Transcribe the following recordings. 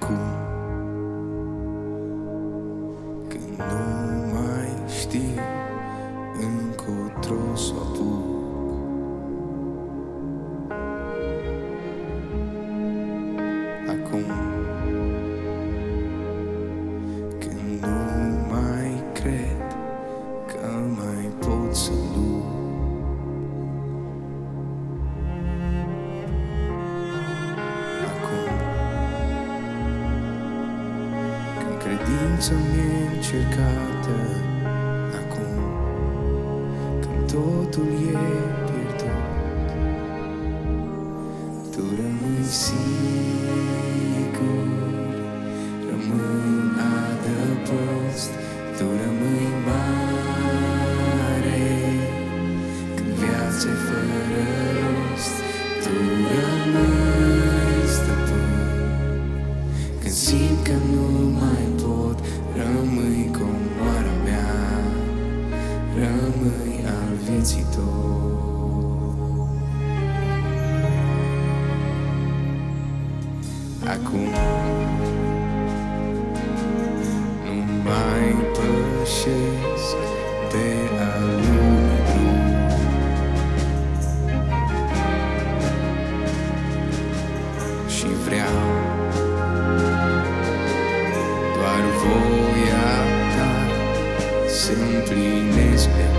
cool. Credința mi-e încercată Acum Când totul e pierdut. Tu rămâi sigur Rămâi adăpost Tu rămâi mare tot Acum Nu mai Pe al lumii doar voia ta împlinesc pe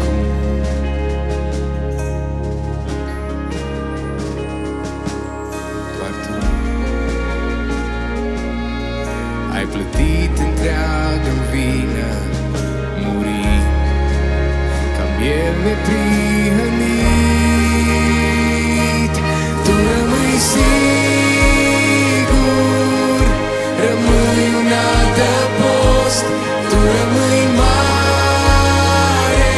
plătit întreagă vină Muri ca miel neprihănit Tu rămâi sigur Rămâi un adăpost Tu rămâi mare.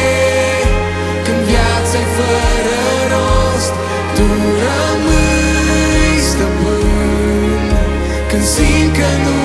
Când viața e fără rost Tu rămâi stăpân. Când simt că nu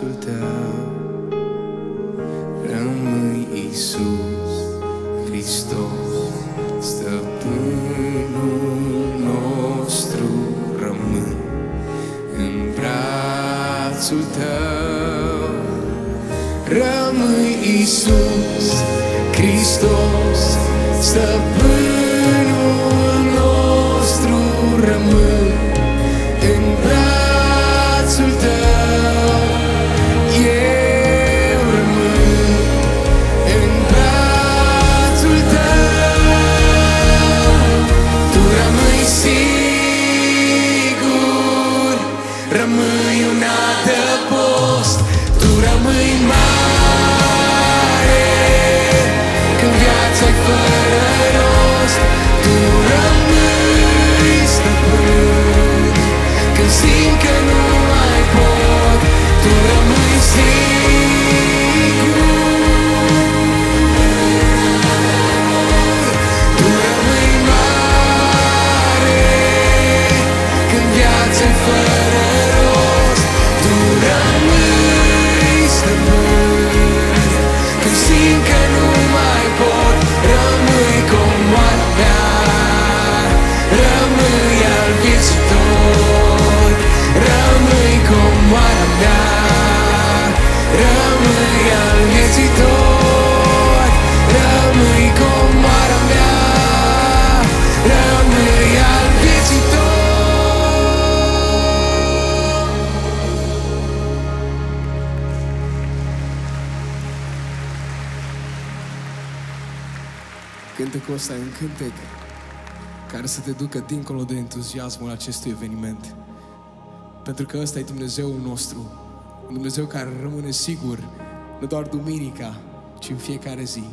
brațul tău. Rămâi Iisus Hristos, stăpânul nostru rămân în brațul tău. Rămâi Iisus Hristos, stăpânul rămâi al vieții tot. Rămâi comoara mea, rămâi al vieții tot. Cântecul ăsta e un cântec care să te ducă dincolo de entuziasmul acestui eveniment. Pentru că ăsta e Dumnezeul nostru. Un Dumnezeu care rămâne sigur, nu doar duminica, ci în fiecare zi.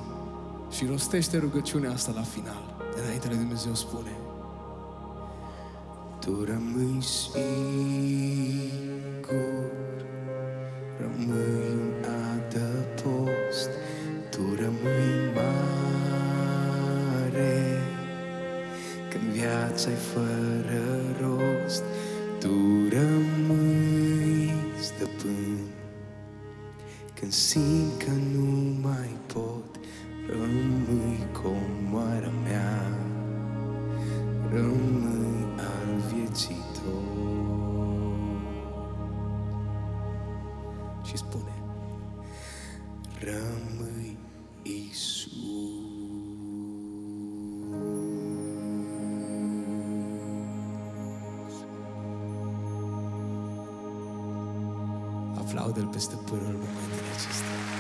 Și rostește rugăciunea asta la final. De înainte de Dumnezeu spune, Tu rămâi sigur, rămâi un adăpost, Tu rămâi mare, când viața e fără rost, Tu rămâi Când simt că nu mai pot, rămâi comoara mea, rămâi al vieții tot. Și spune, rămâi aplaude el peste pur în momentul acesta.